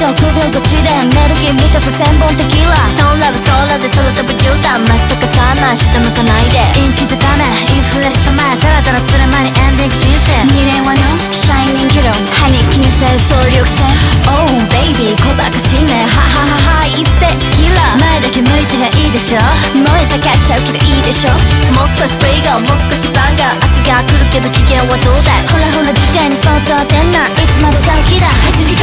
食分ちでエネルギー満たす千本的はソーラブソーラで空飛ぶ絨毯まさかさま下向かないで。陰気づためインフレしたまえダラダラする前にエンディング人生。未練はのシャイニングロ歯に気にせず総力戦。Oh baby 小賢しめハハハは一世キラ。前だけ向いてりゃいいでしょ。もう避っちゃうけどいいでしょ。もう少しプリガーもう少しバンガー。明日が来るけど危険はどうだほらほら次回にスポット当てんな。いつまで待機だ。8時